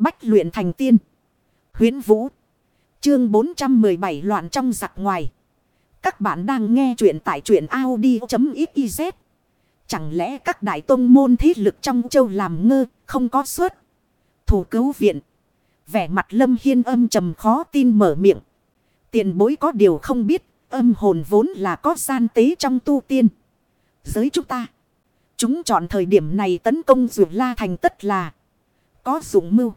Bách luyện thành tiên. Huyến Vũ. Chương 417 loạn trong giặc ngoài. Các bạn đang nghe truyện tại truyện Audi.xyz. Chẳng lẽ các đại tông môn thế lực trong châu làm ngơ, không có suất. Thủ cứu viện. Vẻ mặt lâm hiên âm trầm khó tin mở miệng. Tiền bối có điều không biết, âm hồn vốn là có gian tế trong tu tiên. Giới chúng ta. Chúng chọn thời điểm này tấn công dù la thành tất là có dụng mưu.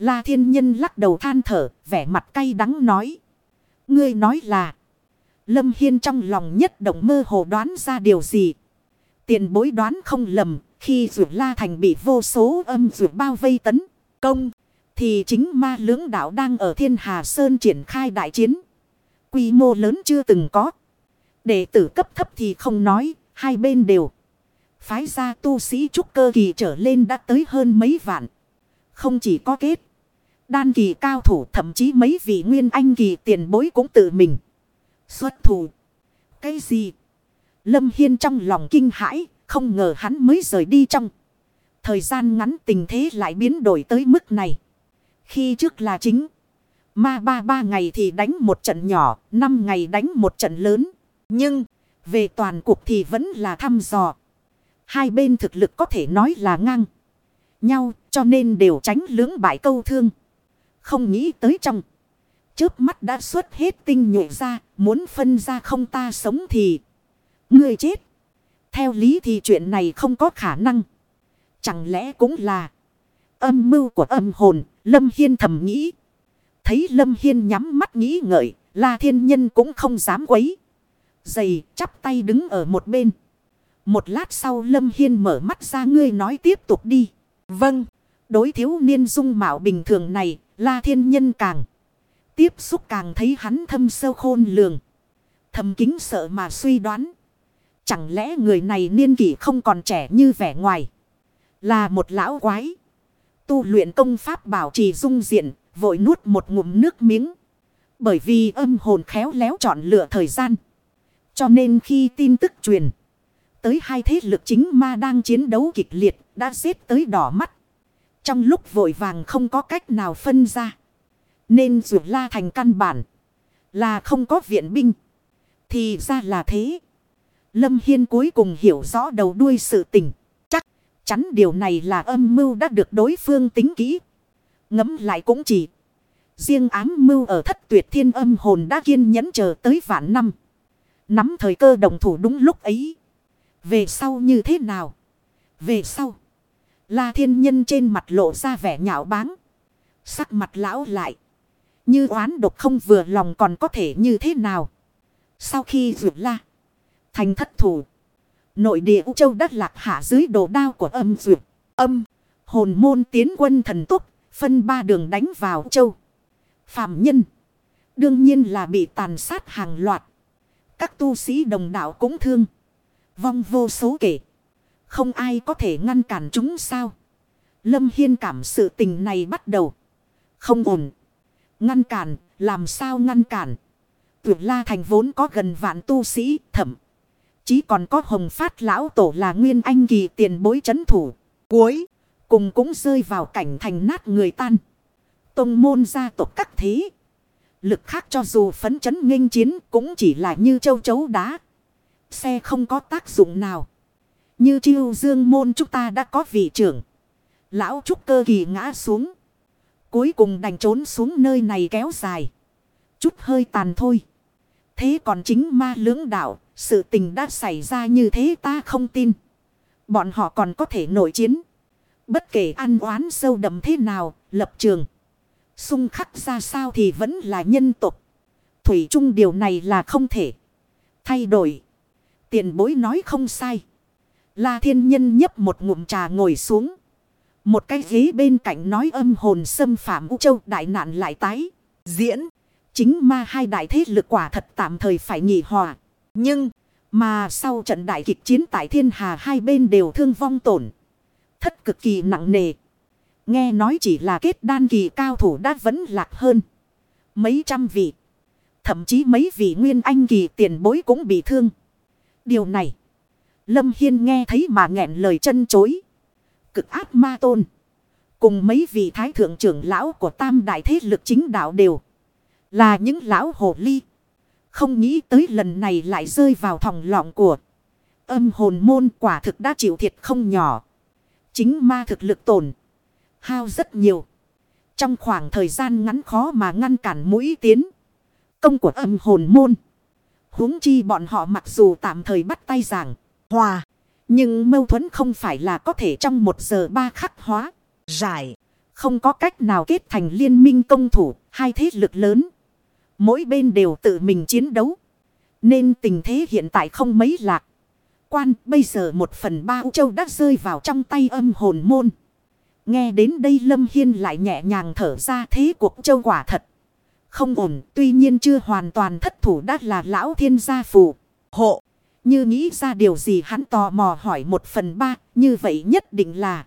La thiên nhân lắc đầu than thở, vẻ mặt cay đắng nói. Ngươi nói là. Lâm Hiên trong lòng nhất động mơ hồ đoán ra điều gì. Tiền bối đoán không lầm, khi rượu la thành bị vô số âm rượu bao vây tấn công. Thì chính ma lưỡng đạo đang ở thiên hà sơn triển khai đại chiến. Quy mô lớn chưa từng có. Đệ tử cấp thấp thì không nói, hai bên đều. Phái ra tu sĩ trúc cơ kỳ trở lên đã tới hơn mấy vạn. Không chỉ có kết. Đan kỳ cao thủ, thậm chí mấy vị nguyên anh kỳ tiền bối cũng tự mình. Xuất thủ. Cái gì? Lâm Hiên trong lòng kinh hãi. Không ngờ hắn mới rời đi trong. Thời gian ngắn tình thế lại biến đổi tới mức này. Khi trước là chính. Ma ba ba ngày thì đánh một trận nhỏ. Năm ngày đánh một trận lớn. Nhưng. Về toàn cuộc thì vẫn là thăm dò. Hai bên thực lực có thể nói là ngang. Nhau, cho nên đều tránh lưỡng bại câu thương. Không nghĩ tới trong. Chớp mắt đã xuất hết tinh nhuệ ra. Muốn phân ra không ta sống thì. Người chết. Theo lý thì chuyện này không có khả năng. Chẳng lẽ cũng là. Âm mưu của âm hồn. Lâm Hiên thầm nghĩ. Thấy Lâm Hiên nhắm mắt nghĩ ngợi. La thiên nhân cũng không dám quấy. Dày chắp tay đứng ở một bên. Một lát sau Lâm Hiên mở mắt ra ngươi nói tiếp tục đi. Vâng. Đối thiếu niên dung mạo bình thường này, la thiên nhân càng. Tiếp xúc càng thấy hắn thâm sâu khôn lường. Thầm kính sợ mà suy đoán. Chẳng lẽ người này niên kỷ không còn trẻ như vẻ ngoài. Là một lão quái. Tu luyện công pháp bảo trì dung diện, vội nuốt một ngụm nước miếng. Bởi vì âm hồn khéo léo chọn lựa thời gian. Cho nên khi tin tức truyền. Tới hai thế lực chính ma đang chiến đấu kịch liệt đã xếp tới đỏ mắt. Trong lúc vội vàng không có cách nào phân ra. Nên dù la thành căn bản. Là không có viện binh. Thì ra là thế. Lâm Hiên cuối cùng hiểu rõ đầu đuôi sự tình. Chắc chắn điều này là âm mưu đã được đối phương tính kỹ. Ngấm lại cũng chỉ. Riêng ám mưu ở thất tuyệt thiên âm hồn đã kiên nhẫn chờ tới vạn năm. Nắm thời cơ đồng thủ đúng lúc ấy. Về sau như thế nào? Về sau. La thiên nhân trên mặt lộ ra vẻ nhạo báng. Sắc mặt lão lại. Như oán độc không vừa lòng còn có thể như thế nào? Sau khi rượt la. Thành thất thủ. Nội địa U Châu đất lạc hạ dưới đồ đao của âm duyệt. Âm. Hồn môn tiến quân thần túc. Phân ba đường đánh vào Châu. Phạm nhân. Đương nhiên là bị tàn sát hàng loạt. Các tu sĩ đồng đạo cũng thương. Vong vô số kể. Không ai có thể ngăn cản chúng sao. Lâm Hiên cảm sự tình này bắt đầu. Không ổn. Ngăn cản, làm sao ngăn cản. Tuyệt la thành vốn có gần vạn tu sĩ, thậm. Chí còn có hồng phát lão tổ là nguyên anh kỳ tiền bối chấn thủ. Cuối, cùng cũng rơi vào cảnh thành nát người tan. Tông môn gia tộc các thế. Lực khác cho dù phấn chấn nghênh chiến cũng chỉ là như châu chấu đá. Xe không có tác dụng nào. Như chiêu dương môn chúng ta đã có vị trưởng. Lão trúc cơ kỳ ngã xuống. Cuối cùng đành trốn xuống nơi này kéo dài. Chút hơi tàn thôi. Thế còn chính ma lưỡng đạo. Sự tình đã xảy ra như thế ta không tin. Bọn họ còn có thể nổi chiến. Bất kể ăn oán sâu đậm thế nào. Lập trường. Xung khắc ra sao thì vẫn là nhân tục. Thủy chung điều này là không thể. Thay đổi. Tiền bối nói không sai. La thiên nhân nhấp một ngụm trà ngồi xuống. Một cái ghế bên cạnh nói âm hồn xâm phạm U Châu, đại nạn lại tái. Diễn. Chính ma hai đại thế lực quả thật tạm thời phải nghỉ hòa. Nhưng. Mà sau trận đại kịch chiến tại thiên hà, hai bên đều thương vong tổn. Thất cực kỳ nặng nề. Nghe nói chỉ là kết đan kỳ cao thủ đã vẫn lạc hơn. Mấy trăm vị. Thậm chí mấy vị nguyên anh kỳ tiền bối cũng bị thương. Điều này. Lâm Hiên nghe thấy mà nghẹn lời chân chối. Cực ác ma tôn. Cùng mấy vị thái thượng trưởng lão của tam đại thế lực chính đạo đều. Là những lão hồ ly. Không nghĩ tới lần này lại rơi vào thòng lọng của. Âm hồn môn quả thực đã chịu thiệt không nhỏ. Chính ma thực lực tổn. Hao rất nhiều. Trong khoảng thời gian ngắn khó mà ngăn cản mũi tiến. Công của âm hồn môn. huống chi bọn họ mặc dù tạm thời bắt tay giảng. Hòa. Nhưng mâu thuẫn không phải là có thể trong một giờ ba khắc hóa. Giải. Không có cách nào kết thành liên minh công thủ. Hai thế lực lớn. Mỗi bên đều tự mình chiến đấu. Nên tình thế hiện tại không mấy lạc. Quan, bây giờ một phần ba U Châu đã rơi vào trong tay âm hồn môn. Nghe đến đây Lâm Hiên lại nhẹ nhàng thở ra, thế cuộc Châu quả thật. Không ổn tuy nhiên chưa hoàn toàn thất thủ đã là lão thiên gia phù. Hộ. Như nghĩ ra điều gì hắn tò mò hỏi một phần ba. Như vậy nhất định là.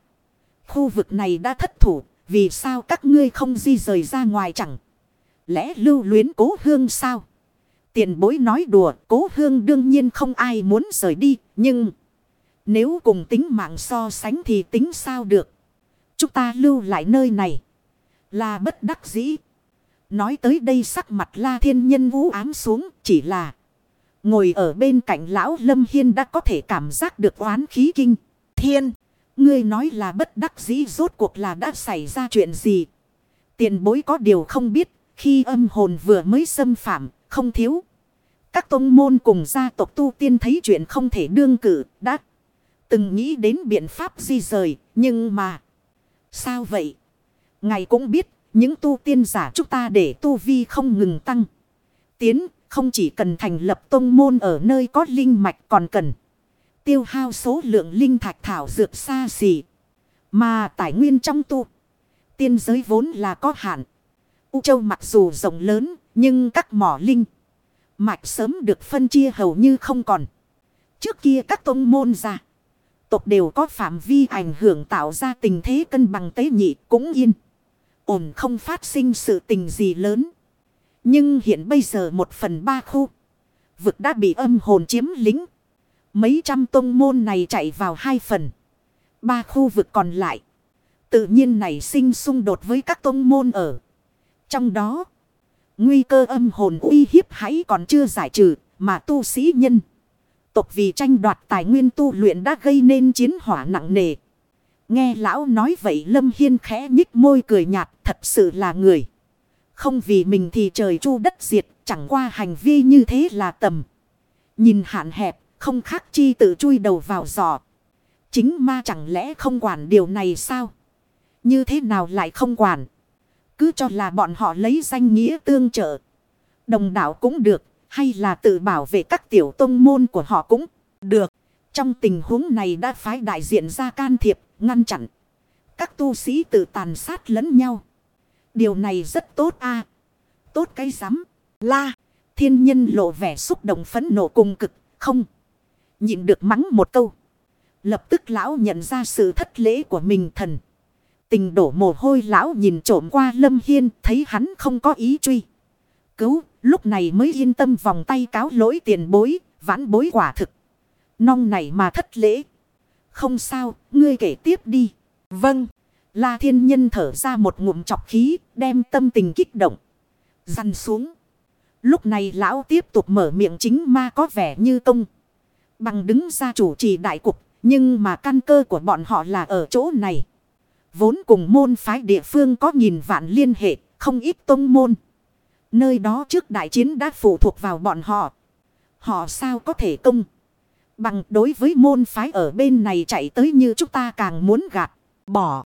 Khu vực này đã thất thủ. Vì sao các ngươi không di rời ra ngoài chẳng. Lẽ lưu luyến cố hương sao? Tiền bối nói đùa, cố hương đương nhiên không ai muốn rời đi, nhưng... Nếu cùng tính mạng so sánh thì tính sao được? Chúng ta lưu lại nơi này. Là bất đắc dĩ. Nói tới đây sắc mặt la thiên nhân vũ ám xuống, chỉ là... Ngồi ở bên cạnh lão Lâm Hiên đã có thể cảm giác được oán khí kinh. Thiên, ngươi nói là bất đắc dĩ rốt cuộc là đã xảy ra chuyện gì? Tiền bối có điều không biết, khi âm hồn vừa mới xâm phạm, không thiếu. Các tông môn cùng gia tộc tu tiên thấy chuyện không thể đương cử, đã từng nghĩ đến biện pháp di rời, nhưng mà... Sao vậy? Ngài cũng biết, những tu tiên giả chúng ta để tu vi không ngừng tăng. Tiến, không chỉ cần thành lập tông môn ở nơi có linh mạch còn cần tiêu hao số lượng linh thạch thảo dược xa xỉ. Mà tài nguyên trong tu tiên giới vốn là có hạn. U Châu mặc dù rộng lớn, nhưng các mỏ linh mạch sớm được phân chia hầu như không còn. Trước kia các tông môn ra, tộc đều có phạm vi ảnh hưởng tạo ra tình thế cân bằng tế nhị cũng yên. Ổn không phát sinh sự tình gì lớn. Nhưng hiện bây giờ một phần ba khu. Vực đã bị âm hồn chiếm lính. Mấy trăm tông môn này chạy vào hai phần. Ba khu vực còn lại. Tự nhiên này sinh xung đột với các tông môn ở. Trong đó, nguy cơ âm hồn uy hiếp hãy còn chưa giải trừ, mà tu sĩ nhân. Tộc vì tranh đoạt tài nguyên tu luyện đã gây nên chiến hỏa nặng nề. Nghe lão nói vậy Lâm Hiên khẽ nhích môi cười nhạt thật sự là người. Không vì mình thì trời chu đất diệt chẳng qua hành vi như thế là tầm. Nhìn hạn hẹp không khác chi tự chui đầu vào giò Chính ma chẳng lẽ không quản điều này sao? Như thế nào lại không quản? Cứ cho là bọn họ lấy danh nghĩa tương trợ. Đồng đạo cũng được. Hay là tự bảo vệ các tiểu tông môn của họ cũng được. Trong tình huống này đã phái đại diện ra can thiệp, ngăn chặn. Các tu sĩ tự tàn sát lẫn nhau. Điều này rất tốt a Tốt cái rắm La. Thiên nhân lộ vẻ xúc động phấn nộ cùng cực. Không. Nhịn được mắng một câu. Lập tức lão nhận ra sự thất lễ của mình thần. Tình đổ mồ hôi lão nhìn trộm qua Lâm Hiên thấy hắn không có ý truy. Cứu, lúc này mới yên tâm vòng tay cáo lỗi tiền bối, vãn bối quả thực. Nong này mà thất lễ. Không sao, ngươi kể tiếp đi. Vâng. La thiên nhân thở ra một ngụm chọc khí, đem tâm tình kích động. Dằn xuống. Lúc này lão tiếp tục mở miệng chính ma có vẻ như công. Bằng đứng ra chủ trì đại cục, nhưng mà căn cơ của bọn họ là ở chỗ này. Vốn cùng môn phái địa phương có nghìn vạn liên hệ, không ít tông môn. Nơi đó trước đại chiến đã phụ thuộc vào bọn họ. Họ sao có thể công? Bằng đối với môn phái ở bên này chạy tới như chúng ta càng muốn gạt, bỏ.